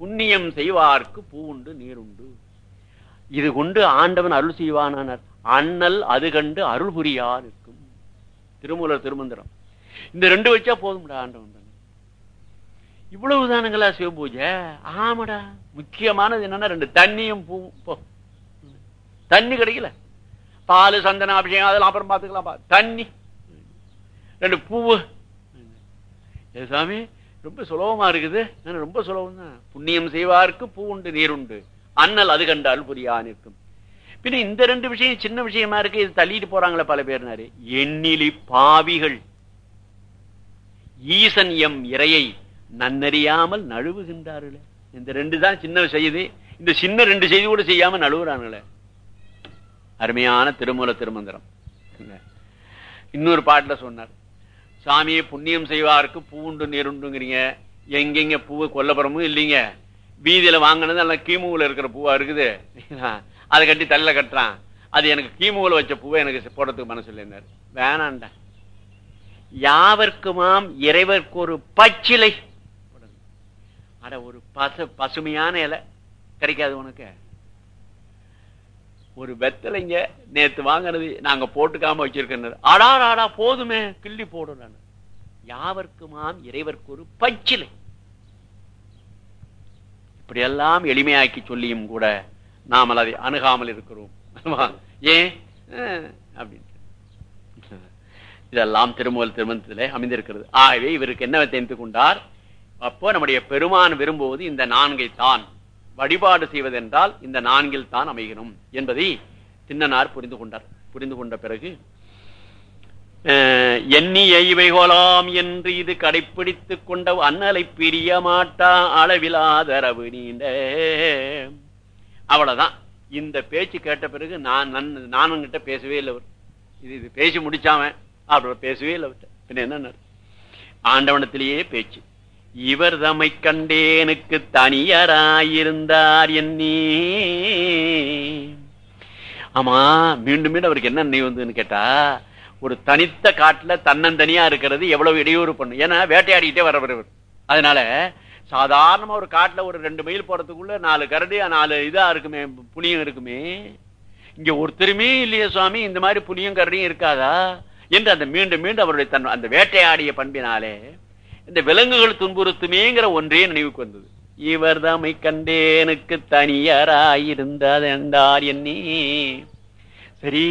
புண்ணியம் செய்வார்க்கு பூவுண்டு நீருண்டு. இது கொண்டு ஆண்டவன் அருள் செய்வானார் அண்ணல் அது கண்டு அருள் புரியா இருக்கும். திருமூலர் திருமந்திரம். இந்த ரெண்டு வச்சா போதும்டா ஆண்டவன் இவ்வளவு தானுங்களா சிவபூஜை ஆமாடா. முக்கியமானது என்னன்னா ரெண்டு தண்ணியும் பூ தண்ணி கிடைக்கல. பால் சந்தன அபிஷேகம் அதெல்லாம் அப்புறம் பார்த்துக்கலாம். தண்ணி. ரெண்டு பூவு. சாமி? ரொம்ப சுலபமா இருக்குது. ஆனா ரொம்ப சுலபம் தான். புண்ணியம் செய்வார்க்கு பூ உண்டு நீர் உண்டு. அண்ணல் அது கண்டால் புரியா நிற்கும். பின்ன இந்த ரெண்டு விஷயம் சின்ன விஷயமா இருக்கு இது தள்ளிட்டு போறாங்களே பல பேர்னாரு எண்ணிலி பாவிகள். ஈசன் எம் இறையை நன்னறியாமல் நழுவுகின்றார்களே. இந்த ரெண்டு தான் சின்ன செய்தி இந்த சின்ன ரெண்டு செய்தி கூட செய்யாம நழுவுறாங்களே. அருமையான திருமூல திருமந்திரம். இன்னொரு பாட்டுல சொன்னார். சாமியை புண்ணியம் செய்வாருக்கு பூண்டு நேருண்டுங்கிறீங்க. எங்கெங்க பூவு கொல்லப்புறமும் இல்லைங்க. வீதியில வாங்கினது நல்லா கீமுவில் இருக்கிற பூவா இருக்குது. அதை கட்டி தள்ள கட்டுறான். அது எனக்கு கீமுவில் வச்ச பூவை எனக்கு போடுறதுக்கு மனசு இல்லைன்னாரு வேணாண்டா யாவர்க்குமாம் இறைவர்க்கு ஒரு பச்சிலை. அட ஒரு பசு பசுமையான இலை. கிடைக்காது உனக்கு? ஒரு வெத்தலைங்க நேத்து வாங்கினது நாங்க போட்டுக்காம வச்சிருக்கேன் அடா ஆடா போதுமே. கிள்ளி போடும் நான். யாவர்க்குமாம் இறைவர்க்கு ஒரு பச்சிலை இப்படியெல்லாம் எளிமையாக்கி சொல்லியும் கூட நாம அதை அணுகாமல் இருக்கிறோம். ஏன்? அஹ், அப்படின்ட்டு. இதெல்லாம் திருமூல் திருமணத்திலே அமைந்திருக்கிறது. ஆகவே இவருக்கு என்ன தெரிந்து கொண்டார்? அப்போ நம்முடைய பெருமான் விரும்புவது இந்த நான்கை தான் வழிபாடு செய்வதென்றால் இந்த நான்கில் தான் அமைகிறோம் என்பதை தின்னனார் புரிந்து கொண்டார். புரிந்து கொண்ட பிறகு அஹ், எண்ணிய என்று இது கடைப்பிடித்துக் கொண்ட அண்ணலை பிரிய மாட்டா அளவிலாதரவு நீண்ட. அவ்வளவுதான். இந்த பேச்சு கேட்ட பிறகு நான் நன்- நானும் கிட்ட பேசவே இல்லை. அவர். இது இது பேசி முடிச்சாம அப்படி பேசவே இல்லை. அவர்ட்ட. பின்ன என்ன ஆண்டவனத்திலேயே பேச்சு. இவர் தமை கண்டேனுக்கு தனியராயிருந்தார் என்னே. ஆமா மீண்டும் மீண்டும் அவருக்கு என்ன நினைவு வந்ததுன்னு கேட்டா ஒரு தனித்த காட்டுல தன்னந்தனியா இருக்கிறது எவ்வளவு இடையூறு பண்ணும். ஏன்னா வேட்டையாடிக்கிட்டே வரவர் இவர். அதனால சாதாரணமா ஒரு காட்டுல ஒரு ரெண்டு மைல் போறதுக்குள்ள நாலு கரடி நாலு இதா இருக்குமே புளியம் இருக்குமே. இங்க ஒருத்தருமே இல்லையே சுவாமி இந்த மாதிரி புளியும் கரடியும் இருக்காதா? என்று அந்த மீண்டும் மீண்டும் அவருடைய தன் அந்த வேட்டையாடிய பண்பினாலே இந்த விலங்குகள் துன்புறுத்துமேங்கிற ஒன்றே நினைவுக்கு வந்தது. இவர் தம்மை கண்டேனுக்கு தனியராயிருந்தார் என்னே சரி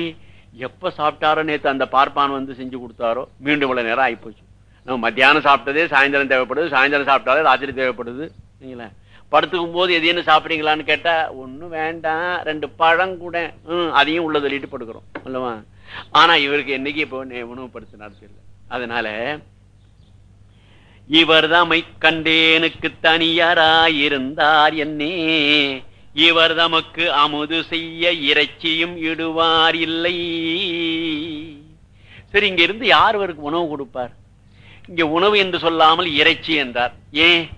எப்ப சாப்பிட்டாரோ நேற்று அந்த பார்ப்பான் வந்து செஞ்சு கொடுத்தாரோ? மீண்டும் இவ்வளவு நேரம் ஆயிப்போச்சு. நம்ம மத்தியானம் சாப்பிட்டதே சாயந்தரம் தேவைப்படுது சாயந்தரம் சாப்பிட்டாலே ராத்திரி தேவைப்படுது. இல்லைங்களா? படுத்துக்கும் போது எது என்ன சாப்பிட்றீங்களான்னு கேட்டா ஒன்றும் வேண்டாம் ரெண்டு பழம் கூட. அதையும் உள்ள தள்ளிட்டு படுக்கிறோம். அல்லவா? ஆனா இவருக்கு என்னைக்கு இப்போ உணவுப்படுத்தினார் தெரியல. அதனால இவர் தமை கண்டேனுக்கு தனியராயிருந்தார் என்னே. இவர் தமக்கு அமுது செய்ய இறைச்சியும் இடுவார் இல்லை சரி இங்க இருந்து யார் இவருக்கு உணவு கொடுப்பார்? இங்க உணவு என்று சொல்லாமல் இறைச்சி என்றார். ஏன்?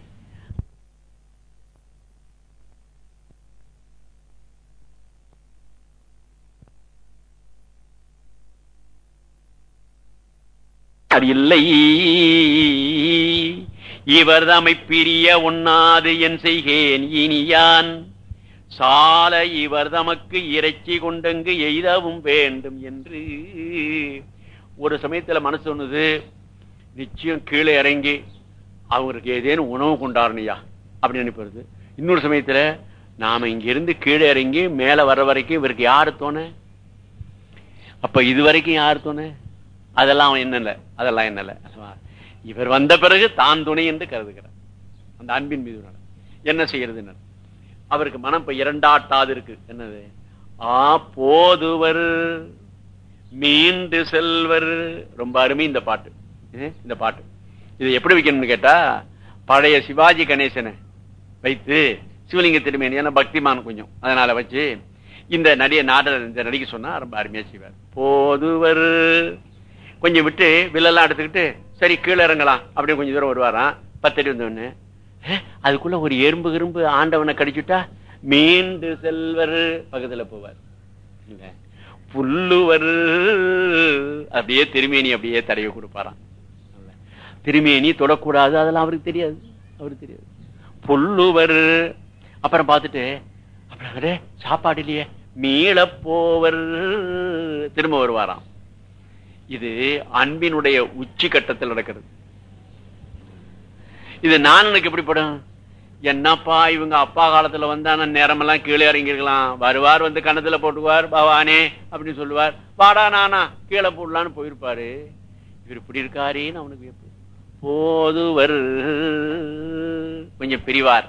அது இல்லை இவர் தம்மை பிரிய உண்ணாது என் செய்கேன் இனியான். சால இவர் தமக்கு இறைச்சி கொண்டங்கு எய்தவும் வேண்டும் என்று. ஒரு சமயத்துல மனசு சொன்னது நிச்சயம் கீழே இறங்கி அவருக்கு ஏதேனும் உணவு கொண்டாருனியா அப்படின்னு நினைப்பது. இன்னொரு சமயத்துல நாம இங்கிருந்து கீழே இறங்கி மேலே வர வரைக்கும் இவருக்கு யார் தோணு? அப்போ இது வரைக்கும் யார் தோணு? அதெல்லாம் அவன் என்னல அதெல்லாம் என்னல இவர் வந்த பிறகு தான் துணை என்று கருதுகிறார். அந்த அன்பின் மீது என்ன செய்யறது அவருக்கு மனம் இப்ப இரண்டாட்டாது இருக்கு. என்னது? ஆ போதுவர் மீண்டு செல்வர். ரொம்ப அருமை இந்த பாட்டு. ஏ, இந்த பாட்டு. இது எப்படி வைக்கணும்னு கேட்டா பழைய சிவாஜி கணேசனை வைத்து சிவலிங்க திருமணி ஏன்னா பக்திமான் கொஞ்சம். அதனால வச்சு இந்த நடிகை நாடக இந்த நடிக்க சொன்னா ரொம்ப அருமையா செய்வார். போதுவர் கொஞ்சம் விட்டு வில்லெல்லாம் எடுத்துக்கிட்டு சரி கீழே இறங்கலாம் அப்படின்னு கொஞ்சம் தூரம் வருவாராம். பத்தடி வந்தவொடனே அதுக்குள்ள ஒரு எறும்பு கிரும்பு ஆண்டவனை கடிச்சுட்டா மீண்டு செல்வர் பக்கத்துல போவார். புல்லுவர். அப்படியே திருமேனி அப்படியே தடவி கொடுப்பாராம். திருமேனி தொடக்கூடாது அதெல்லாம் அவருக்கு தெரியாது அவருக்கு தெரியாது. புல்லுவர். அப்புறம் பார்த்துட்டு அப்புறம் சாப்பாடு இல்லையே மீள போவர். திரும்ப வருவாராம். இது அன்பினுடைய உச்சி கட்டத்தில் நடக்கிறது. இது நானனுக்கு எப்படிப்படும் என்னப்பா இவங்க அப்பா காலத்துல வந்தா நேரமெல்லாம் கீழே இறங்கிருக்கலாம் வருவார் வந்து கணத்துல போட்டுவார் பவானே அப்படின்னு சொல்லுவார். வாடா நானா? கீழே போடலான்னு போயிருப்பாரு. இவர் இப்படி இருக்காரேன்னு அவனுக்கு வியப்பு. போதுவர் கொஞ்சம் பிரிவார்.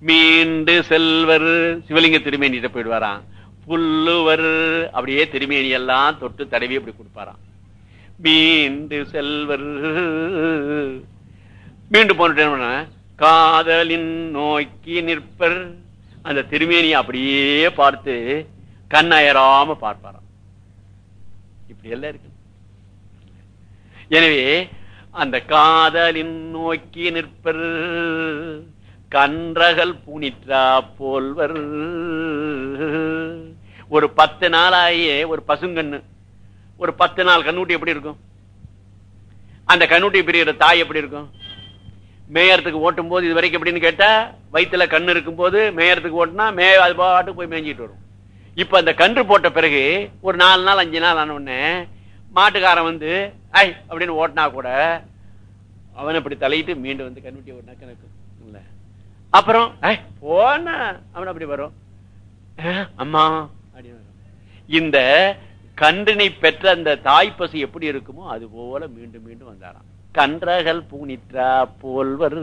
மீண்டு செல்வர். சிவலிங்க திருமேனிட்ட போயிடுவாராம். புல்லுவர் அப்படியே திருமேனி எல்லாம் தொட்டு தடவி அப்படி கொடுப்பாராம். மீண்டு செல்வர். மீண்டும் போன என்ன பண்ண காதலின் நோக்கி நிற்பர். அந்த திருமேனியை அப்படியே பார்த்து கண்ணயராம பார்ப்பாராம். இப்படி எல்லாம் இருக்கு. எனவே அந்த காதலின் நோக்கி நிற்பர். கன்றகல் பூனிற்றா போல்வர். ஒரு பத்து நாளாயே ஒரு பசுங்கண்ணு ஒரு பத்து நாள் கண்ணுட்டி எப்படி இருக்கும்? அந்த கண்ணுட்டி பிரிகிற தாய் எப்படி இருக்கும்? மேயறதுக்கு ஓட்டும் போது இது வரைக்கும் எப்படின்னு கேட்டா வயிற்றுல கண்ணு இருக்கும் போது மேயறதுக்கு ஓட்டினா மே அது பாட்டு போய் மேய்ஞ்சிட்டு வரும். இப்ப அந்த கன்று போட்ட பிறகு ஒரு நாலு நாள் அஞ்சு நாள் ஆன உடனே மாட்டுக்காரன் வந்து ஐ அப்படின்னு ஓட்டினா கூட அவன் அப்படி தலையிட்டு மீண்டும் வந்து கண்ணுட்டி ஓட்டினா கணக்கு இல்ல. அப்புறம் ஐ போன அவன் அப்படி வரும். அம்மா அப்படின்னு வரும். இந்த கன்றினை பெற்ற அந்த தாய்ப்பசு எப்படி இருக்குமோ அது போல மீண்டும் மீண்டும் வந்தாராம். கன்றகள் பூனிற்றா போல்வர்.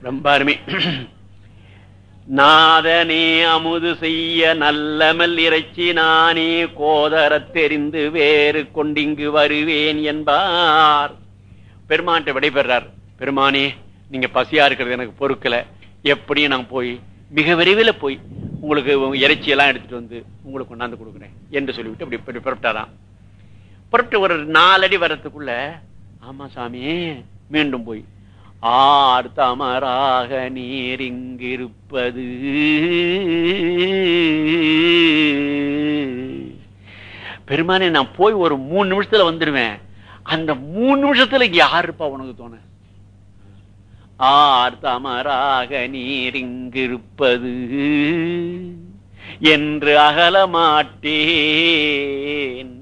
ரொம்ப அருமை. நாதனே அமுது செய்ய நல்லமல் இறைச்சி நானே கோதரத் தெரிந்து வேறு கொண்டிங்கு வருவேன் என்பார். பெருமான்ட்ட விடைபெறார். பெருமானே நீங்க பசியா இருக்கிறது எனக்கு பொறுக்கல. எப்படியும் நான் போய் மிக விரைவில் போய் உங்களுக்கு உங்க இறைச்சி எல்லாம் எடுத்துட்டு வந்து உங்களுக்கு கொண்டாந்து கொடுக்குறேன் என்று சொல்லிவிட்டு அப்படி இப்படி புறப்பட்டாராம் புறப்பட்டு ஒரு நாலடி வர்றதுக்குள்ள ஆமா சாமி மீண்டும் போய் ஆர் தமராக நீர் இங்கிருப்பது. பெருமானே நான் போய் ஒரு மூணு நிமிஷத்துல வந்துடுவேன் அந்த மூணு நிமிஷத்துல இங்க யாரு இருப்பா உனக்கு தோணு? ஆர் தமராக நீர் என்று அகலமாட்டேன்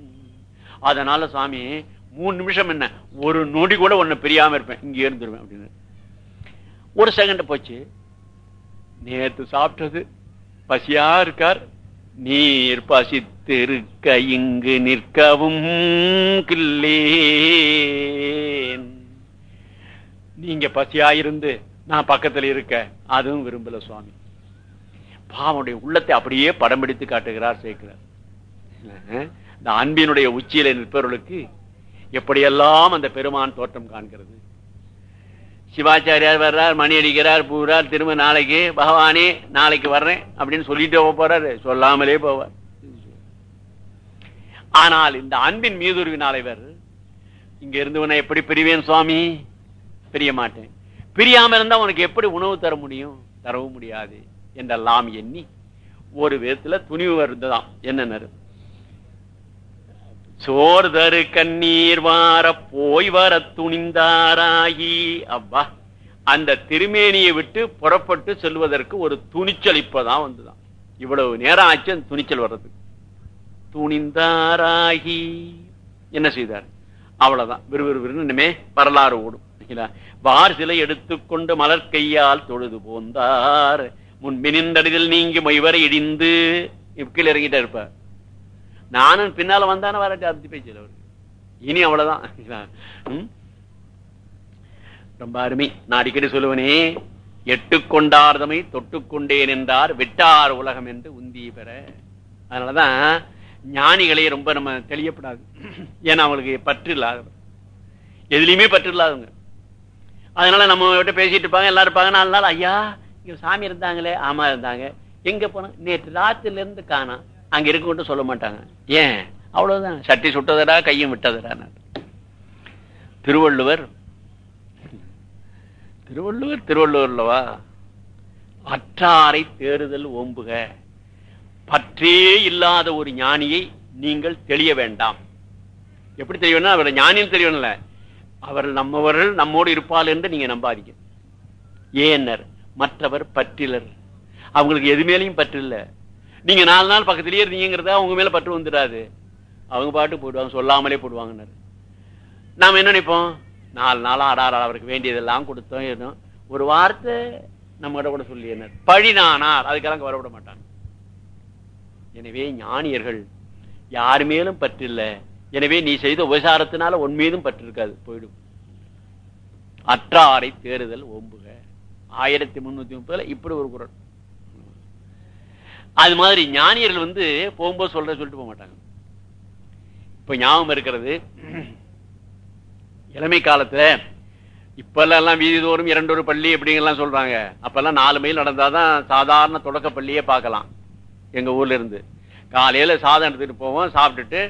அதனால சாமி மூணு நிமிஷம் என்ன? ஒரு நொடி கூட ஒன்னு பிரியாம இருப்பேன். இங்க இருந்துருவேன் அப்படின்னு. ஒரு செகண்ட் போச்சு. நேத்து சாப்பிட்டது. பசியா இருக்கார். நீர் பசித்திருக்க இங்கு நிற்கவும் கில்லேன் நீங்க பசியா இருந்து நான் பக்கத்துல இருக்க அதுவும் விரும்பல சுவாமி. பாவனுடைய உள்ளத்தை அப்படியே படம் பிடித்து காட்டுகிறார் சேர்க்கிறார் இந்த அன்பினுடைய உச்சியில நிற்பவர்களுக்கு எப்படியெல்லாம் அந்த பெருமான் தோற்றம் காண்கிறது. சிவாச்சாரியார் வர்றார் மணி அடிக்கிறார் பூரார் திரும்ப நாளைக்கு பகவானே நாளைக்கு வர்றேன் அப்படின்னு சொல்லிட்டு போறாரு. சொல்லாமலே போவார். ஆனால் இந்த அன்பின் மீதுருவினால் இவர் இங்க இருந்து உன்னை எப்படி பிரிவேன் சுவாமி? பிரிய மாட்டேன் பிரியாம இருந்தா உனக்கு எப்படி உணவு தர முடியும்? தரவும் முடியாது என்றெல்லாம் எண்ணி ஒரு விதத்துல துணிவு வருந்ததாம் என்ன சோர் தரு கண்ணீர் வார போய் வர துணிந்தாராகி அப்பா அந்த திருமேனியை விட்டு புறப்பட்டு செல்வதற்கு ஒரு துணிச்சல் இப்பதான் வந்துதான் இவ்வளவு நேரம் ஆச்சு அந்த துணிச்சல் வர்றதுக்கு. துணிந்தாராகி என்ன செய்தார்? அவ்வளவுதான். விறுவிறுவிறு இனிமே வரலாறு ஓடும். வார் சிலை எடுத்துக்கொண்டு மலர் கையால் தொழுது போந்தார். முன்பினின்றடில் நீங்கி மொய்வரை இடிந்து கீழே இறங்கிட்டா இருப்பார். நானும் பின்னால வந்தானே வரட்டு அப்படி பேச்சு அவரு. இனி அவ்வளவுதான். ரொம்ப அருமை. நான் அடிக்கடி சொல்லுவனே எட்டு கொண்டார்தமை தொட்டு கொண்டேன் என்றார் விட்டார் உலகம் என்று உந்தி பெற அதனாலதான் ஞானிகளே ரொம்ப நம்ம தெளியப்படாது. ஏன்னா அவங்களுக்கு பற்று இல்லாத எதுலையுமே பற்று இல்லாதவங்க அதனால நம்ம கிட்ட பேசிட்டு இருப்பாங்க எல்லாரும் இருப்பாங்க. நாலு நாள் ஐயா இங்க சாமி இருந்தாங்களே ஆமா இருந்தாங்க. எங்க போன நேற்று ராத்திரில இருந்து காணா அங்க இருக்கட்டும் சொல்ல மாட்டாங்க. ஏன்? அவ்வளவுதான். சட்டி சுட்டதடா கையும் விட்டதடா திருவள்ளுவர் திருவள்ளுவர் திருவள்ளுவர்லவா? அற்றாரை தேறுதல் ஓம்புக. பற்றே இல்லாத ஒரு ஞானியை நீங்கள் தெளிய வேண்டாம். எப்படி தெரியணும்னா அவர் ஞானின்னு தெரியணும்ல அவர் நம்மவர்கள் நம்மோடு இருப்பாள் என்று நீங்க நம்பாதீங்க. ஏன்னர் மற்றவர் பற்றிலர். அவங்களுக்கு எது மேலையும் பற்று நீங்க நாலு நாள் பக்கத்திலேயே இருந்தீங்கிறத அவங்க மேல பற்று வந்துடாது. அவங்க பாட்டு போடுவாங்க சொல்லாமலே போடுவாங்கன்னாரு. நாம் என்ன நினைப்போம்? நாலு நாளா அடாரா அவருக்கு வேண்டியதெல்லாம் கொடுத்தோம் ஒரு வார்த்தை நம்மகிட்ட கூட சொல்லி என்ன பழினானார். அதுக்கெல்லாம் வரவிட மாட்டாங்க. எனவே ஞானியர்கள் யார் மேலும் பற்றில்ல. எனவே நீ செய்த உபசாரத்தினால உன் மீதும் பற்று இருக்காது போயிடும். அற்றாரை தேறுதல் ஓம்புக. ஆயிரத்தி முன்னூத்தி முப்பதுல இப்படி ஒரு குரல். அது மாதிரி ஞானியர்கள் வந்து போகும்போது சொல்ற சொல்லிட்டு போக மாட்டாங்க. இப்ப ஞாபகம் இருக்கிறது இளமை காலத்துல இப்பெல்லாம் வீதி தோறும் இரண்டொரு பள்ளி அப்படிங்கலாம் சொல்றாங்க. அப்பெல்லாம் நாலு மைல் நடந்தாதான் சாதாரண தொடக்க பள்ளியே பார்க்கலாம். எங்கள் ஊரில் இருந்து. காலையில் சாதம் எடுத்துகிட்டு போவோம் சாப்பிட்டுட்டு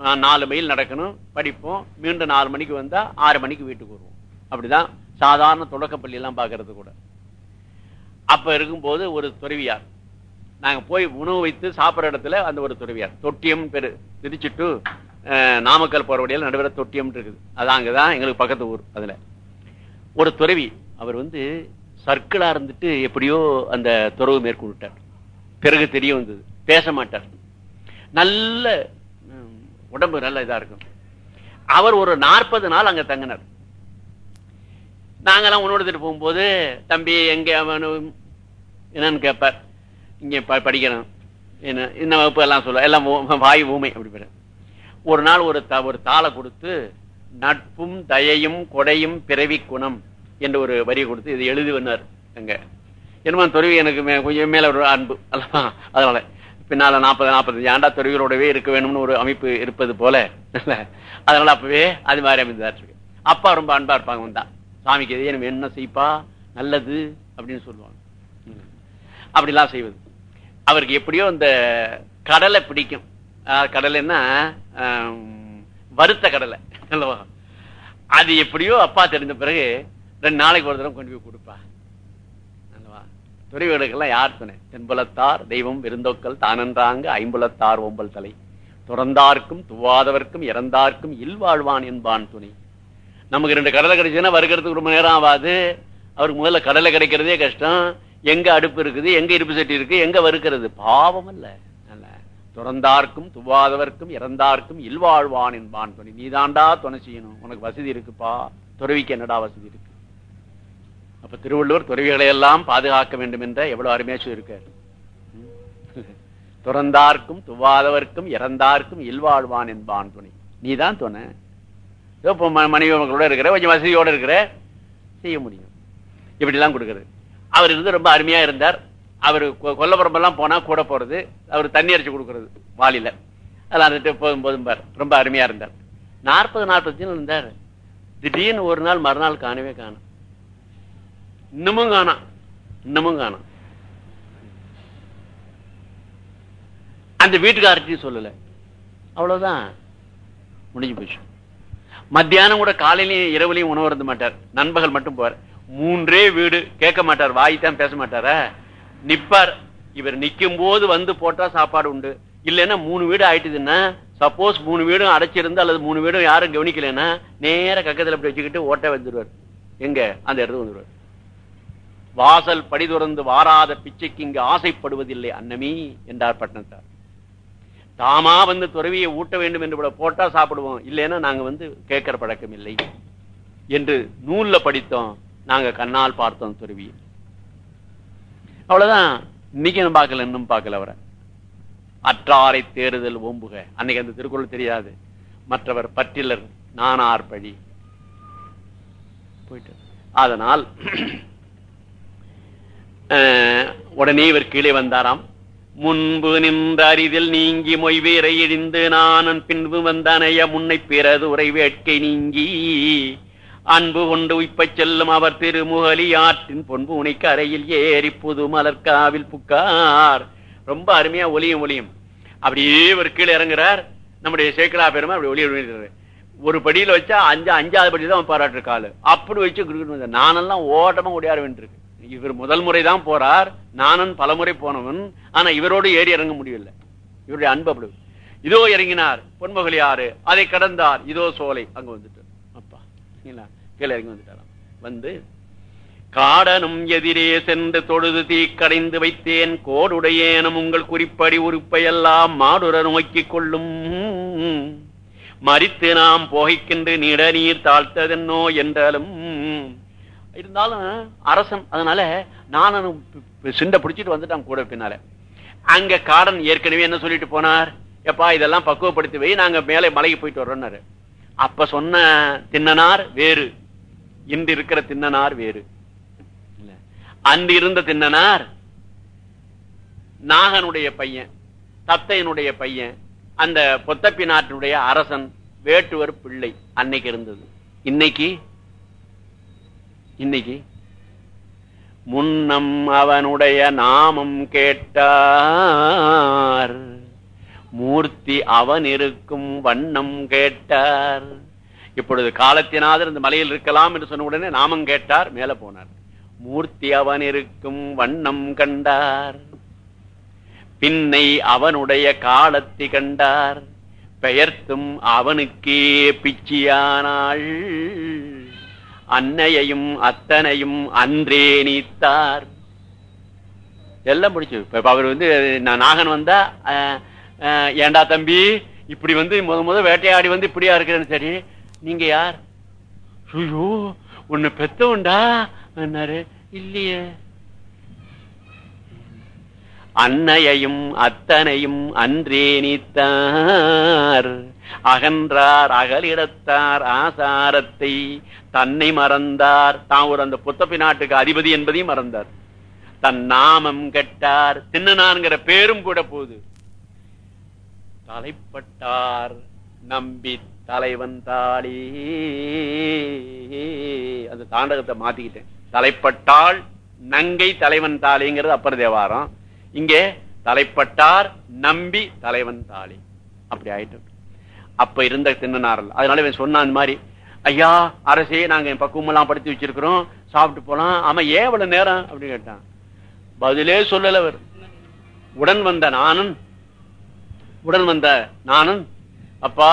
நான் நாலு மைல் நடக்கணும் படிப்போம். மீண்டும் நாலு மணிக்கு வந்தால் ஆறு மணிக்கு வீட்டுக்கு வருவோம். அப்படிதான் சாதாரண தொடக்கப்பள்ளியெல்லாம் பார்க்கறது கூட. அப்போ இருக்கும்போது ஒரு துறவியார் நாங்கள் போய் உணவு வைத்து சாப்பிட்ற இடத்துல அந்த ஒரு துறவியார் தொட்டியம் பெரு திருச்சிட்டு நாமக்கல் போகிற வழியில நடுவர தொட்டியம் இருக்குது. அது அங்கதான் எங்களுக்கு பக்கத்து ஊர் அதில். ஒரு துறவி அவர் வந்து சர்க்கிளாக இருந்துட்டு எப்படியோ அந்த துறவு மேற்கொண்டுட்டார். பிறகு தெரிய வந்தது. பேச மாட்டார். நல்ல உடம்பு நல்ல இதா இருக்கும். அவர் ஒரு நாற்பது நாள் அங்க தங்கினார். நாங்கெல்லாம் உணவு போகும்போது தம்பி எங்க என்னன்னு கேட்பார். இங்க ப- என்ன இந்த வகுப்பு எல்லாம் சொல்ல எல்லாம் வாயு வாய் ஊமை. அப்படி பேரு. ஒரு நாள் ஒரு த- ஒரு தாளை கொடுத்து நட்பும் தயையும் கொடையும் பிறவி குணம் என்று ஒரு வரி கொடுத்து இது எழுதி வந்தார் அங்க. என்னமோ துறவி எனக்கு மே- கொஞ்சம் மேல ஒரு அன்பு. அல்லவா? அதனால பின்னால நாற்பது நாற்பத்தஞ்சு ஆண்டா துறவிகளோடவே இருக்க வேணும்னு ஒரு அமைப்பு இருப்பது போல. அதனால அப்பவே அது மாதிரி அமைந்தார். அப்பா ரொம்ப அன்பா இருப்பாங்க வந்தா சாமிக்கு எது எனக்கு என்ன செய்ப்பா? நல்லது அப்படின்னு சொல்லுவாங்க. அப்படிலாம் செய்வது. அவருக்கு எப்படியோ இந்த கடலை பிடிக்கும். கடலைன்னா வருத்த வறுத்த கடலை. அல்லவா? அது எப்படியோ அப்பா தெரிஞ்ச பிறகு ரெண்டு நாளைக்கு ஒரு தடவை கொண்டு போய் கொடுப்பா. துறைவர்களுக்கெல்லாம் யார் துணை தென்புலத்தார் தெய்வம் விருந்தோக்கள் தானன்றாங்க ஐம்புலத்தார் ஓம்பல் தலை. துறந்தார்க்கும் துவாதவர்க்கும் இறந்தார்க்கும் இல்வாழ்வான் என்பான் துணை. நமக்கு ரெண்டு கடலை கிடைச்சுன்னா வருகிறதுக்கு ரொம்ப நேரம் ஆகாது. அவருக்கு முதல்ல கடலை கிடைக்கிறதே கஷ்டம். எங்க அடுப்பு இருக்குது எங்க இருப்பு சட்டி இருக்கு எங்க வறுக்கிறது? பாவம் அல்ல. துறந்தார்க்கும் துவாதவர்க்கும் இறந்தார்க்கும் இல்வாழ்வான் என்பான் துணை. நீதாண்டா துணை செய்யணும். உனக்கு வசதி இருக்குப்பா. துறவிக்கு என்னடா வசதி இருக்கு? அப்ப திருவள்ளுவர் துறவிகளை எல்லாம் பாதுகாக்க வேண்டும் என்ற எவ்வளவு அருமையா சொல்லியிருக்காரு. துறந்தார்க்கும் துவாதவர்க்கும் இறந்தார்க்கும் இல்வாழ்வான் என்பான் துணை. நீதான் துணை. இப்போ ம- மனைவி மக்களோட இருக்கிற கொஞ்சம் வசதியோட இருக்கிற செய்ய முடியும். இப்படிலாம் கொடுக்குறது. அவர் இருந்து ரொம்ப அருமையா இருந்தார். அவர் கொல்லப்புறம்பெல்லாம் போனால் கூட போறது. அவர் தண்ணி அரைச்சி கொடுக்கறது வாளியில. அதெல்லாம் இருந்துட்டு போதும் போதும் பார். ரொம்ப அருமையா இருந்தார். நாற்பது நாற்பது இருந்தார். திடீர்னு ஒரு நாள் மறுநாள் காணவே காணும். இன்னமும் காணாம் இன்னமும் காணாம் அந்த வீட்டுக்காரத்தையும் சொல்லல. அவ்வளவுதான். முடிஞ்சு போச்சு. மத்தியானம் கூட காலையிலயும் இரவுலையும் உணவு இருந்த மாட்டார். நண்பர்கள் மட்டும் போவார். மூன்றே வீடு. கேட்க மாட்டார். வாய் தான் பேச மாட்டாரா? நிப்பார். இவர் நிக்கும் போது வந்து போட்டா சாப்பாடு உண்டு. இல்லைன்னா மூணு வீடு ஆயிட்டுதுன்னா சப்போஸ் மூணு வீடும் அடைச்சிருந்து அல்லது மூணு வீடும் யாரும் கவனிக்கலைன்னா நேர கக்கத்துல அப்படி வச்சுக்கிட்டு ஓட்ட வந்துருவார். எங்க? அந்த இடத்துக்கு வந்துருவார். வாசல் படிதுறந்து வாராத பிச்சைக்கு இங்கு ஆசைப்படுவதில்லை அன்னமி என்றார் பட்டணத்தார். தாமா வந்து துறவியை ஊட்ட வேண்டும் என்று போட்டா சாப்பிடுவோம் இல்லைன்னா நாங்க வந்து கேட்கிற பழக்கம் இல்லை என்று நூல்ல படித்தோம் நாங்க கண்ணால் பார்த்தோம் துறவி. அவ்வளவுதான் இன்னைக்கு நம்ம பார்க்கல இன்னும் பார்க்கல அவரை. அற்றாரை தேறுதல் ஓம்புக. அன்னைக்கு அந்த திருக்குறள் தெரியாது. மற்றவர் பற்றிலர் நானார் பழி. போயிட்டு. அதனால் உடனே இவர் கீழே வந்தாராம். முன்பு நின்ற அரிதில் நீங்கி மொய்வேரை இழிந்து நானன் பின்பு வந்தனைய முன்னை பிறது உரை வேட்கை நீங்கி. அன்பு கொண்டு உய்ப்பச் செல்லும் அவர் திருமுகலி ஆற்றின் பொன்பு உனைக்கு அறையில் ஏறி புது மலர்காவில் புக்கார். ரொம்ப அருமையா ஒலியும் ஒலியும் அப்படியே ஒரு கீழே இறங்குறார். நம்முடைய சேக்கலா பெருமை அப்படி ஒளி ஒலிக்கிறாரு ஒரு படியில வச்சா அஞ்சு அஞ்சாவது படி தான் பாராட்டுருக்காள் அப்படி வச்சு நானெல்லாம் ஓட்டமா ஓடியார வேண்டியிருக்கு. இவர் முதல் முறை தான் போறார் நானன் பலமுறை போனவன். ஆனா இவரோடு ஏறி இறங்க முடியல இவருடைய அன்பு அப்படி. இதோ இறங்கினார். பொன்மகளியாறு அதை கடந்தார். இதோ சோலை. அங்க வந்துட்டு அப்பா கீழே இறங்கி வந்துட்டாராம். வந்து காடனும் எதிரே சென்று தொழுது தீக்கடைந்து வைத்தேன். கோடுடையேனும் உங்கள் குறிப்படி உறுப்பையெல்லாம் மாடுற நோக்கிக் கொள்ளும். மறித்து நாம் போகிக்கின்ற நிட நீர் தாழ்த்ததென்னோ என்றாலும் இருந்தாலும் அரசன் அதனால நானும் சிண்ட பிடிச்சிட்டு வந்துட்டான் கூட பின்னால. அங்க காடன் ஏற்கனவே என்ன சொல்லிட்டு போனார்? எப்பா இதெல்லாம் பக்குவப்படுத்தி வை நாங்க மேலே மலைக்கு போயிட்டு வர்றோம்னாரு அப்ப சொன்ன தின்னனார் வேறு. இன்று இருக்கிற தின்னனார் வேறு. அன்று இருந்த தின்னனார் நாகனுடைய பையன் தத்தையனுடைய பையன் அந்த பொத்தப்பி நாட்டினுடைய அரசன் வேட்டுவர் பிள்ளை அன்னைக்கு இருந்தது. இன்னைக்கு இன்னைக்கு? முன்னம் அவனுடைய நாமம் கேட்டார். மூர்த்தி அவன் இருக்கும் வண்ணம் கேட்டார். இப்பொழுது காலத்தினாதர் இந்த மலையில் இருக்கலாம் என்று சொன்ன உடனே நாமம் கேட்டார் மேல போனார். மூர்த்தி அவன் இருக்கும் வண்ணம் கண்டார். பின்னை அவனுடைய காலத்தி கண்டார். பெயர்த்தும் அவனுக்கே பிச்சியானாள். அன்னையையும் அத்தனையும் அன்றே நீத்தார். எல்லாம் பிடிச்சு இப்ப அவர் வந்து நான் நாகன் வந்தா அஹ், அஹ், ஏண்டா தம்பி இப்படி வந்து முத முத வேட்டையாடி வந்து இப்படியா இருக்கிறேன்னு சரி நீங்க யார்? ஐயோ உன்னை பெத்தவன்டா என்னாரு இல்லையே. அன்னையையும் அத்தனையும் அன்றே நீத்தார். அகன்றார் அகலிடத்தார் ஆசாரத்தை தன்னை மறந்தார். தான் ஒரு அந்த புத்தப்பி நாட்டுக்கு அதிபதி என்பதையும் மறந்தார். தன் நாமம் கெட்டார். தின்னனான்கிற பேரும் கூட போகுது தலைப்பட்டார் நம்பி தலைவன் தாளி. அந்த தாண்டகத்தை மாத்திக்கிட்டேன். தலைப்பட்டாள் நங்கை தலைவன் தாளிங்கிறது அப்பர் தேவாரம். இங்கே தலைப்பட்டார் நம்பி தலைவன் தாளி. அப்படி ஆயிட்டு அப்ப இருந்த தின்னனாரல் அதனால இவன் சொன்னான் இந்த மாதிரி ஐயா அரசே நாங்க என் பக்குவமெல்லாம் படுத்தி வச்சிருக்கிறோம். சாப்பிட்டு போலாம். ஆமா ஏன் இவ்வளவு நேரம்? அப்படின்னு கேட்டான். பதிலே சொல்லல அவர். உடன் வந்த நானும் உடன் வந்த நானும் அப்பா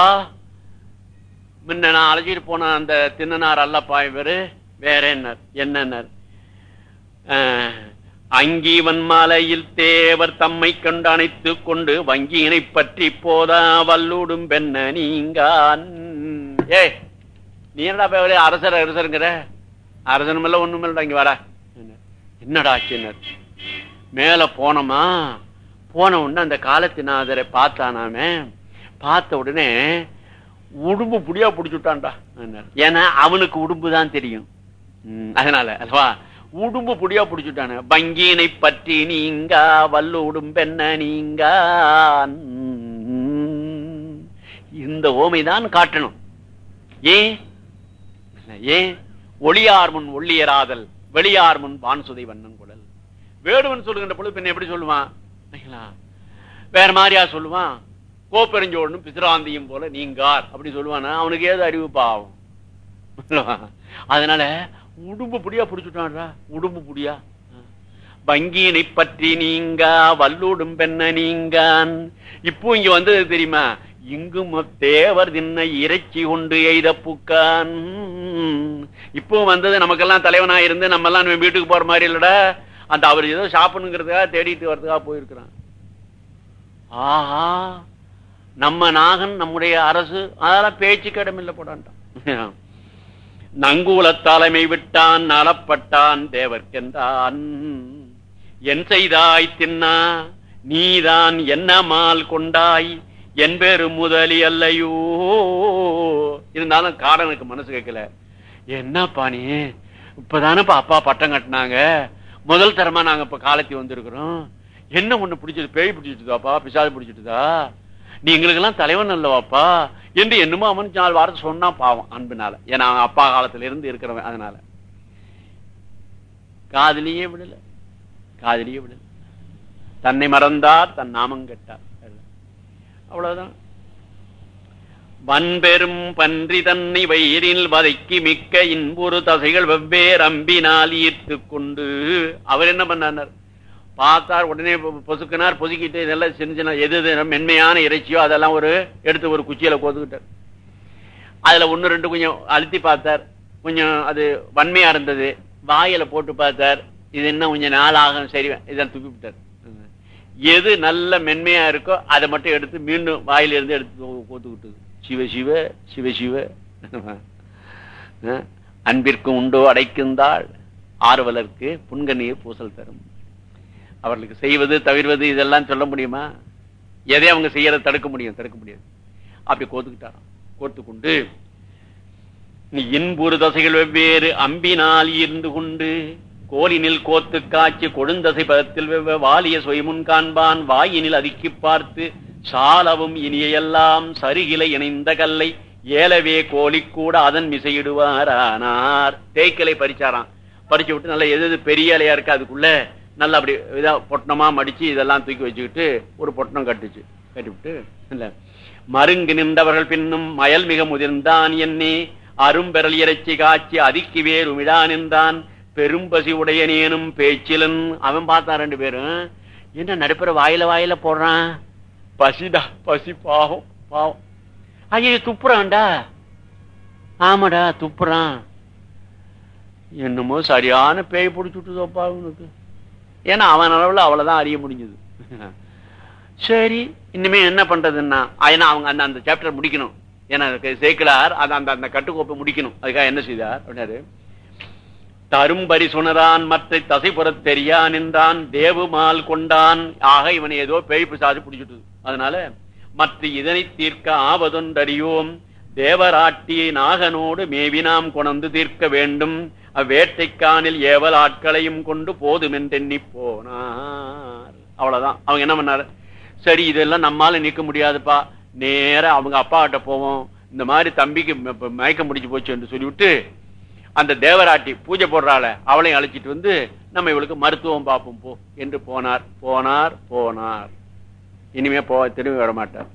முன்ன நான் அழைச்சிட்டு போன அந்த தின்னனார் அல்லப்பா இவரு வேற என்ன என்னன்னார்? ஆஹ், அங்கீவன் மாலையில் தேவர் தம்மை கண்டு அணைத்து கொண்டு வங்கியினை பற்றி போதா வல்லூடும் பெண்ண நீங்கான். ஏ நீ என்னடா அரசர் அரசருங்கிற? அரசனும் இல்ல ஒண்ணும் இல்ல இங்க வாடா. என்னடா ஆச்சுன்னார் மேல போனோமா? போன உடனே அந்த காலத்தினாதரை பார்த்தானாமே. பார்த்த உடனே உடும்பு புடியா பிடிச்சுட்டான்டா ஏன்னா அவனுக்கு உடும்பு தான் தெரியும் அதனால அல்லவா? உடும்பு புடியா புடிச்சுட்டானு. பங்கீனை பற்றி நீங்க வல்லு உடும்பென்ன நீங்க இந்த ஓமைதான் காட்டணும். ஏன்? ஏன்? ஒளியார் முன் ஒள்ளியராதல் வெளியார் முன் வான்சுதை வண்ணன் குழல். வேடுவன் சொல்லுகின்ற பொழுது பின்ன எப்படி சொல்லுவான்? வேற மாதிரியா சொல்லுவான்? கோப்பெருஞ்சோடனும் பிசிராந்தியும் போல நீங்கார் அப்படி சொல்லுவானா? அவனுக்கு ஏது அறிவு பாவம்? அதனால உடும்பு புடியா புடிச்சுட்டான்டா. உடும்பு புடியா. வங்கியினை பற்றி நீங்க வல்லூடும் பெண்ண நீங்கான். இப்போ இங்க வந்தது தெரியுமா? இங்கும் தேவர் தின்ன இறைச்சி கொண்டு எய்த புக்கான். இப்போ வந்தது நமக்கெல்லாம் தலைவனா இருந்து நம்ம எல்லாம் நம்ம வீட்டுக்கு போற மாதிரி இல்லடா. அந்த அவர் ஏதோ சாப்பிடுங்கிறதுக்காக தேடிட்டு வர்றதுக்காக போயிருக்கிறான். ஆஹா நம்ம நாகன் நம்முடைய அரசு அதெல்லாம் பேச்சு கடமில்லை போடான்ட்டான். நங்கூல தலைமை விட்டான் நலப்பட்டான் தேவர்க்கென்றான். என் செய்தாய் தின்னா நீதான் என்ன மால் கொண்டாய்? என் பேரு முதலி அல்லையோ? இருந்தாலும் காடனுக்கு மனசு கேட்கல. என்னப்பா நீ? இப்பதானப்பா அப்பா பட்டம் கட்டினாங்க. முதல் தரமா நாங்க இப்ப காலத்தி வந்திருக்கிறோம். என்ன ஒண்ணு பிடிச்சது? பேய் பிடிச்சிட்டுதாப்பா? பிசாது பிடிச்சிட்டுதா? நீ எங்களுக்கு எல்லாம் தலைவன் அல்லவாப்பா? என்று என்னமோ அவன் நாலு வாரத்தை சொன்னா பாவம் அன்புனால. ஏன்னா அவன் அப்பா காலத்துல இருந்து இருக்கிறவன் அதனால. காதலியே விடல. காதலியே விடல. தன்னை மறந்தார் தன் நாமம் கெட்டார். அவ்வளவுதான். வன்பெரும் பன்றி தன்னை வயிறில் வதைக்கு மிக்க இன்புறு தசைகள் வெவ்வேறு அம்பினால் ஈர்த்து கொண்டு அவர் என்ன பண்ணார் பார்த்தார் உடனே பொ- பொசுக்கினார் பொசுக்கிட்டு இதெல்லாம் சின்ன சின்ன எது எது மென்மையான இறைச்சியோ அதெல்லாம் ஒரு எடுத்து ஒரு குச்சியில கோத்துக்கிட்டார். அதுல ஒன்று ரெண்டு கொஞ்சம் அழுத்தி பார்த்தார். கொஞ்சம் அது வன்மையா இருந்தது. வாயில போட்டு பார்த்தார். இது இன்னும் கொஞ்சம் நாள் ஆகும் சரி இதான் துப்பி விட்டார். எது நல்ல மென்மையா இருக்கோ அதை மட்டும் எடுத்து மீண்டும் வாயில இருந்து எடுத்து கோத்துக்கிட்டு சிவ சிவ சிவ சிவ. அன்பிற்கு உண்டோ அடைக்குந்தாள். ஆர்வலருக்கு புன்கண்ணியை பூசல் தரும். அவர்களுக்கு செய்வது தவிர்வது இதெல்லாம் சொல்ல முடியுமா? எதை அவங்க செய்யறதை தடுக்க முடியும் தடுக்க முடியாது. அப்படி கோத்துக்கிட்டாராம். கோத்து கொண்டு நீ இன்புறு தசைகள் வெவ்வேறு அம்பினால் இருந்து கொண்டு கோலினில் கோத்து காய்ச்சி கொடுந்தசை பதத்தில் வாலிய சொய்முன் காண்பான் வாயினில் அதுக்கி பார்த்து சாலவும் இனியெல்லாம் சருகில இணைந்த கல்லை ஏலவே கோழி கூட அதன் மிசையிடுவாரானார். தேய்க்கலை பறிச்சாராம். பறிச்சு விட்டு நல்லா எது எது பெரிய இலையா இருக்கு அதுக்குள்ள? நல்லா அப்படி இதா பொட்டணமா மடிச்சு இதெல்லாம் தூக்கி வச்சுக்கிட்டு ஒரு பொட்டணம் கட்டுச்சு. கட்டிவிட்டு இல்ல. மருங்கு நின்றவர்கள் பின்னும் மயல் மிக முதிர்ந்தான் என்னே. அரும்பெறல் இறைச்சி காய்ச்சி அதிக்கு வேறு உமிழான் என்றான் பெரும்பசி உடையனேனும் பேச்சிலன். அவன் பார்த்தான் ரெண்டு பேரும் என்ன நடுப்புற வாயில வாயில போடுறான்? பசிடா பசி பாவம் பாவம். ஐயோ துப்புறான்டா. ஆமாடா துப்புறான். என்னமோ சரியான பேய் பிடிச்சுட்டுதோப்பா உனக்கு ஏன்னா அவன் அளவுல அவ்வளவுதான் அறிய முடிஞ்சது. சரி இனிமே என்ன பண்றதுன்னா ஏன்னா அவங்க அந்த அந்த சாப்டர் முடிக்கணும். ஏன்னா அதுக்கு சேக்கிலார் அந்த அந்த அந்த கட்டுக்கோப்பை முடிக்கணும். அதுக்காக என்ன செய்தார் அப்படின்னாரு தரும்பரி சுனரான் மற்ற தசைபுறத் தெரியா நின்றான் தேவுமால் கொண்டான். ஆக இவனை ஏதோ பேய்ப்பு சாது பிடிச்சிட்டு அதனால மற்ற இதனை தீர்க்க ஆவதொன்றறியோம் தேவராட்டியை நாகனோடு மேவி நாம் கொணந்து தீர்க்க வேண்டும். அவ்வேட்டைக்கானில் ஏவல் ஆட்களையும் கொண்டு போதும் என்றெண்ணி போனார். அவ்வளவுதான். அவங்க என்ன பண்ணாரு? சரி இதெல்லாம் நம்மால நிற்க முடியாதுப்பா. நேர அவங்க அப்பா கிட்ட போவோம். இந்த மாதிரி தம்பிக்கு ம- மயக்கம் முடிச்சு போச்சு என்று சொல்லிவிட்டு அந்த தேவராட்டி பூஜை போடுறாள அவளையும் அழைச்சிட்டு வந்து நம்ம இவளுக்கு மருத்துவம் பார்ப்போம் போ என்று போனார். போனார் போனார். இனிமே போ திரும்பி வர மாட்டார்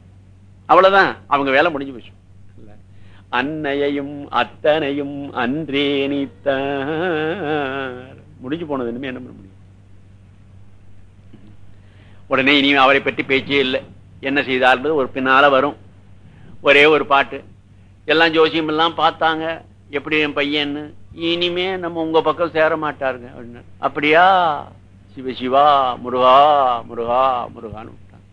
அவ்வளவுதான். அவங்க வேலை முடிஞ்சு போச்சு. அன்னையையும் அத்தனையும் அன்றே நீத்தார். முடிஞ்சு போனது இனிமே என்ன பண்ண முடியும்? உடனே இனி அவரை பற்றி பேச்சே இல்லை. என்ன செய்தார்ன்றது ஒரு பின்னால வரும். ஒரே ஒரு பாட்டு. எல்லாம் ஜோசியம் எல்லாம் பார்த்தாங்க. எப்படி என் பையன்னு? இனிமே நம்ம உங்க பக்கம் சேர மாட்டாருங்க அப்படின்னு அப்படியா? சிவ சிவா முருகா முருகா முருகான்னு விட்டாங்க.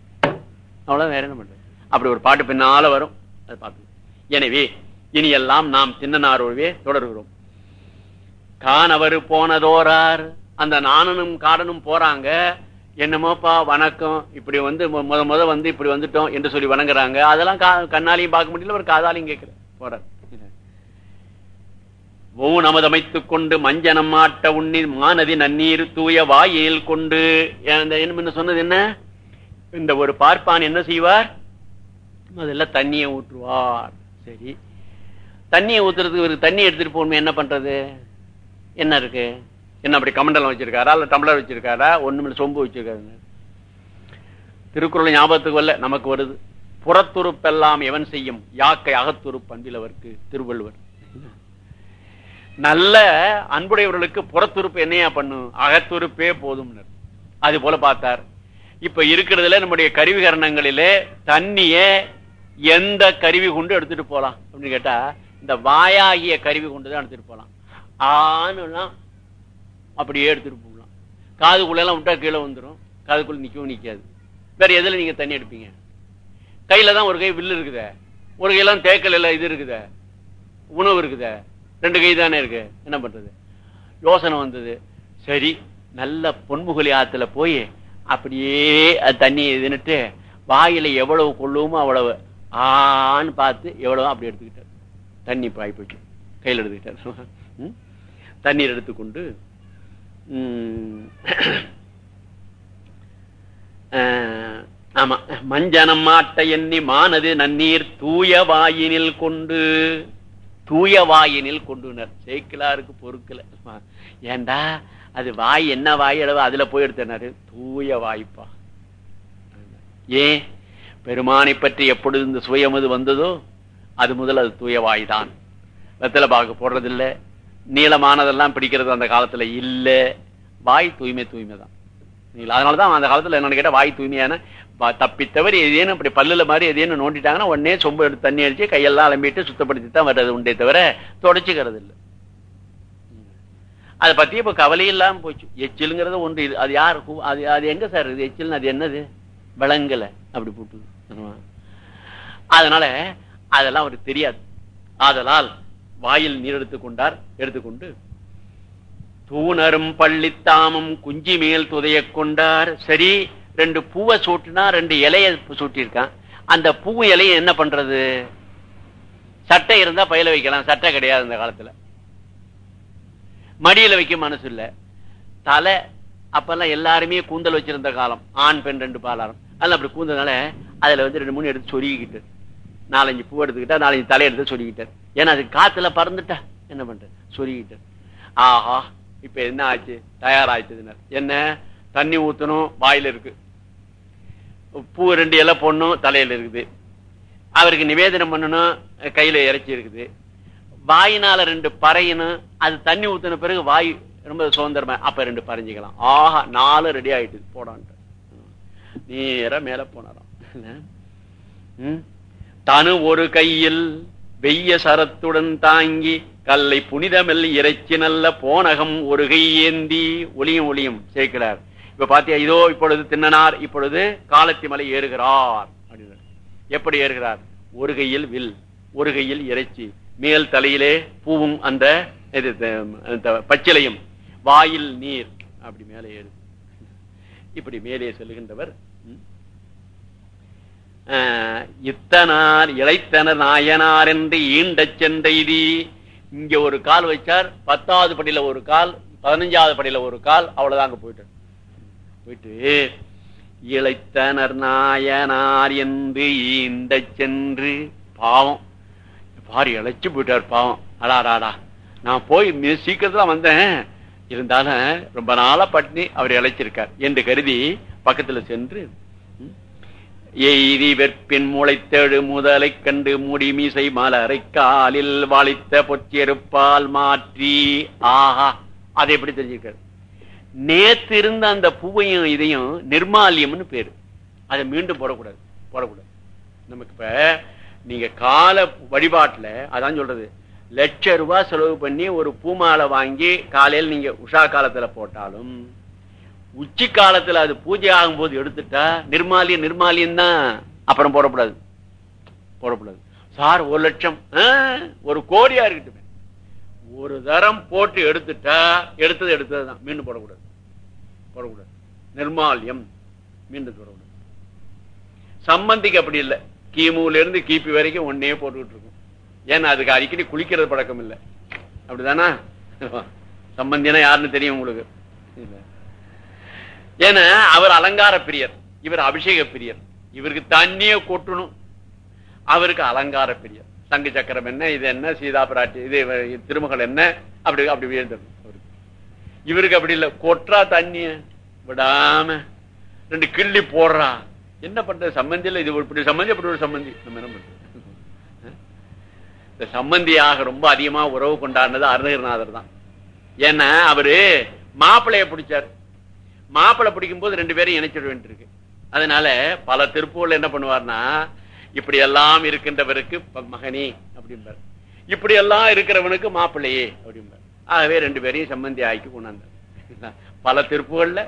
அவ்வளவு வேற என்ன பண்றது? அப்படி ஒரு பாட்டு பின்னால வரும். அதை பார்த்து எனவே இனி எல்லாம் நாம் சின்னனாரோவே தொடர்கிறோம். காணவர் போனதோரார். அந்த நாணனும் காடனும் போறாங்க. என்னமோப்பா வணக்கம் இப்படி வந்து முத முத வந்து இப்படி வந்துட்டோம் என்று சொல்லி வணங்குறாங்க. அதெல்லாம் கா- கண்ணாலையும் பார்க்க முடியல ஒரு காதாலையும் கேட்கிற போறார். ஓ நமதமைத்துக் கொண்டு மஞ்சனம் மாட்ட உண்ணி மானதி நன்னீர் தூய வாயில் கொண்டு. என்ன சொன்னது என்ன? இந்த ஒரு பார்ப்பான் என்ன செய்வார்? முதல்ல தண்ணியை ஊற்றுவார். சரி. தண்ணியை ஊத்துறதுக்கு இவருக்கு தண்ணி எடுத்துட்டு போகணும் என்ன பண்றது? என்ன இருக்கு? என்ன அப்படி கமண்டலம் வச்சிருக்காரா? இல்ல டம்ளர் வச்சிருக்காரா? ஒண்ணுமில்ல சொம்பு வச்சிருக்காரு. திருக்குறள் ஞாபகத்துக்கு வரல நமக்கு வருது. புறத்துறுப்பெல்லாம் எவன் செய்யும்? யாக்கை அகத்துரு பண்பிலவர்க்கு திருவள்ளுவர். நல்ல அன்புடையவர்களுக்கு புறத்துறுப்பு என்னையா பண்ணும் அகத்துறுப்பே போதும் அது போல பார்த்தார். இப்ப இருக்கிறதுல நம்முடைய கருவிகரணங்களிலே தண்ணிய எந்த கருவி கொண்டு எடுத்துட்டு போலாம்? அப்படின்னு கேட்டா இந்த வாயாகிய கருவி கொண்டு தான் எடுத்துட்டு போகலாம் ஆணுலாம் அப்படியே எடுத்துட்டு போகலாம். காதுக்குள்ளெல்லாம் விட்டா கீழே வந்துடும் காதுக்குள்ள நிற்கவும் நிற்காது வேற எதுல நீங்க தண்ணி எடுப்பீங்க? கையில தான் ஒரு கை வில்லு இருக்குதே. ஒரு கையெல்லாம் தேக்கல் எல்லாம் இது இருக்குதே. உணவு இருக்குதே. ரெண்டு கை தானே இருக்கு. என்ன பண்றது? யோசனை வந்தது. சரி நல்ல பொன்முகலி ஆத்துல போய் அப்படியே அது தண்ணி இதுன்னுட்டு வாயில எவ்வளவு கொள்ளுமோ அவ்வளவு. ஆன்னு பார்த்து எவ்வளவு அப்படி எடுத்துக்கிட்டார். தண்ணி பாய் போச்சு. கையில் எடுத்துக்கிட்டார். தண்ணீர் எடுத்துக்கொண்டு ஆமா மஞ்சனம் மாட்ட எண்ணி மானது நன்னீர் தூய வாயினில் கொண்டு தூய வாயினில் கொண்டுனர். சேக்கிலாருக்கு பொறுக்கல. ஏண்டா அது வாய் என்ன வாய் அளவு அதுல போய் எடுத்தனாரு தூய வாய்ப்பா. ஏன்? பெருமானை பற்றி எப்பொழுது இந்த சுயமது வந்ததோ அது முதல் அது தூய வாய் தான் வெத்தலை பாக்கு போடுறதில்லை. நீளமானதெல்லாம் பிடிக்கிறது அந்த காலத்துல இல்லை. வாய் தூய்மை தூய்மை தான் நீங்களா அதனாலதான் அந்த காலத்துல என்னன்னு கேட்டால் வாய் தூய்மையான தப்பித்தவர் எதேனும் இப்படி பல்லுல மாதிரி எதேனும் நோண்டிட்டாங்கன்னா உடனே சொம்பு எடுத்து தண்ணி அடிச்சு கையெல்லாம் அலம்பிட்டு சுத்தப்படுத்தி தான் வர்றது உண்டே தவிர தொடச்சிக்கிறது இல்லை அதை பத்தி இப்ப கவலை இல்லாம போச்சு. எச்சிலுங்கிறது ஒன்று. இது அது யாரு அது அது எங்க சார் இது? எச்சில் அது என்னது? விளங்கலை அப்படி போட்டு அதனால அதெல்லாம் அவருக்கு தெரியாது. ஆதலால் வாயில் நீர் எடுத்துக்கொண்டார் எடுத்துக்கொண்டு தூணரும் பள்ளித்தாமும் குஞ்சி மேல் துதைய கொண்டார். சரி ரெண்டு பூவை சூட்டினா ரெண்டு இலைய சூட்டியிருக்கான். அந்த பூ இலையை என்ன பண்றது? சட்டை இருந்தா பயில வைக்கலாம் சட்டை கிடையாது இந்த காலத்துல. மடியில வைக்க மனசு இல்ல. தலை அப்பெல்லாம் எல்லாருமே கூந்தல் வச்சிருந்த காலம். ஆண் பெண் ரெண்டு பாலாரம். அதெல்லாம் அப்படி கூந்தனால அதுல வந்து ரெண்டு மூணு எடுத்து சொருகிக்கிட்டு. நாலஞ்சு பூ எடுத்துக்கிட்டா நாலஞ்சு தலையெடுத்து சொல்லிக்கிட்டார் ஏன்னா அது காத்துல பறந்துட்டா என்ன பண்ற சொல்லிக்கிட்டார் ஆஹா இப்ப என்ன ஆச்சு? தயாராயிட்டதுனர். என்ன? தண்ணி ஊத்தணும் வாயில இருக்கு. பூ ரெண்டு இலை பொண்ணும் தலையில இருக்குது. அவருக்கு நிவேதனம் பண்ணணும் கையில இறைச்சி இருக்குது. வாயினால ரெண்டு பறையணும் அது தண்ணி ஊத்தின பிறகு வாய் ரொம்ப சுதந்திரமா அப்ப ரெண்டு பறைஞ்சிக்கலாம். ஆஹா நாலு ரெடி ஆயிட்டு போடான்ட்டு. நேரம் மேல போனாராம். ம்? தனு ஒரு கையில் வெய்ய சரத்துடன் தாங்கி கல்லை புனிதமெல் இறைச்சி நல்ல போனகம் ஒரு கை ஏந்தி ஒளியும் ஒளியும் சேர்க்கிறார். இப்ப பாத்தியா இதோ இப்பொழுது தின்னனார் இப்பொழுது காலத்தி மலை ஏறுகிறார். எப்படி ஏறுகிறார்? ஒரு கையில் வில் ஒரு கையில் இறைச்சி. மேல் தலையிலே பூவும் அந்த இது, பச்சிலையும். வாயில் நீர். அப்படி மேலே ஏறு இப்படி மேலே செல்லுகின்றவர் இத்தனார் இளைத்தனர் நாயனார் என்று ஈண்ட சென்றெய்தி. இங்க ஒரு கால் வச்சார் பத்தாவது படியில ஒரு கால் பதினஞ்சாவது படியில ஒரு கால் அவ்வளவுதாங்க போயிட்டு. போயிட்டு இளைத்தனர் நாயனார் என்று ஈண்ட சென்று பாவம். பாரு இழைச்சு போயிட்டார் பாவம். அடாடாடா நான் போய் மிக சீக்கிரத்துல வந்தேன். இருந்தாலும் ரொம்ப நாளா பட்னி அவர் இழைச்சிருக்கார் என்று கருதி பக்கத்துல சென்று எய்தி வெற்பின் மூளைத்தேடு முதலைக் கண்டு முடிமிசை மலரை காலில் வாழித்த பொச்சியருப்பால் மாற்றி. ஆஹா அதை எப்படி தெரிஞ்சிருக்காரு நேத்து இருந்த அந்த பூவையும் இதையும் நிர்மாலியம்னு பேரு. அதை மீண்டும் போடக்கூடாது போடக்கூடாது. நமக்கு இப்ப நீங்க கால வழிபாட்டுல அதான் சொல்றது லட்ச ரூபாய் செலவு பண்ணி ஒரு பூமாலை வாங்கி காலையில் நீங்க உஷா காலத்துல போட்டாலும் உச்சி காலத்துல அது பூஜை ஆகும்போது எடுத்துட்டா நிர்மாலியம் நிர்மாலியம் தான். அப்புறம் போடக்கூடாது போடக்கூடாது சார் ஒரு லட்சம் ஒரு கோடியா இருக்கட்டும். ஒரு தரம் போட்டு எடுத்துட்டா எடுத்தது எடுத்ததுதான் மீண்டும் போடக்கூடாது. போடக்கூடாது. நிர்மாலியம் மீண்டும் போடக்கூடாது. சம்பந்திக்கு அப்படி இல்லை. கிமுல இருந்து கிபி வரைக்கும் ஒன்னே போட்டுக்கிட்டு இருக்கும். ஏன்னா அதுக்கு அடிக்கடி குளிக்கிறது பழக்கம் இல்லை. அப்படிதானா? சம்பந்தினா யாருன்னு தெரியும் உங்களுக்கு. இல்லை. ஏன்னா அவர் அலங்கார பிரியர் இவர் அபிஷேக பிரியர். இவருக்கு தண்ணிய கொட்டணும். அவருக்கு அலங்கார பிரியர். தங்க சக்கரம் என்ன இது என்ன சீதா பிராட்டி இது திருமகள் என்ன அப்படி அப்படி உயர்ந்தது இவருக்கு அப்படி இல்லை கொற்றா தண்ணிய விடாம ரெண்டு கிள்ளி போடுறா. என்ன பண்றது? சம்பந்தி இது இப்படி சம்பந்தி அப்படி ஒரு சம்பந்தி. நம்ம என்ன பண்றது? இந்த சம்பந்தியாக ரொம்ப அதிகமா உறவு கொண்டாடினது அருணகிரிநாதர் தான். ஏன்னா அவரு மாப்பிள்ளைய பிடிச்சாரு. மாப்பிள்ளை பிடிக்கும் போது ரெண்டு பேரும் இணைச்சிட வேண்டியிருக்கு. அதனால பல திருப்பூர்ல என்ன பண்ணுவார்னா இப்படி எல்லாம் இருக்கின்றவருக்கு மகனே அப்படிம்பார். இப்படி எல்லாம் இருக்கிறவனுக்கு மாப்பிள்ளையே அப்படிம்பார். ஆகவே ரெண்டு பேரையும் சம்பந்தி ஆக்கி கொண்டாந்தார். பல திருப்புகள்ல.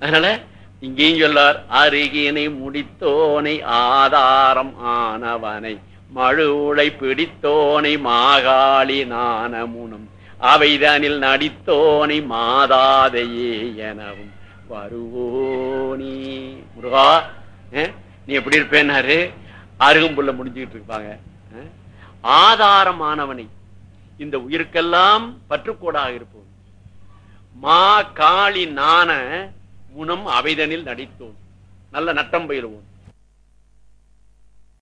அதனால இங்கேயும் சொல்லார் அருகினை முடித்தோனை ஆதாரம் ஆனவனை மழுளை பிடித்தோனை மாகாளி நாணமுனும் அவைதனில் நடித்தோனை மாதாதையே எனவும் வருவோனி. முருகா நீ எப்படி இருப்பேன்னாரு? புள்ள முடிஞ்சுக்கிட்டு இருப்பாங்க. ஆதாரமானவனை. இந்த உயிருக்கெல்லாம் பற்றுக்கோடாக இருப்போம். மா காளி நாண முனம் அவைதனில் நடித்தோம். நல்ல நட்டம் பயிலுவோம்.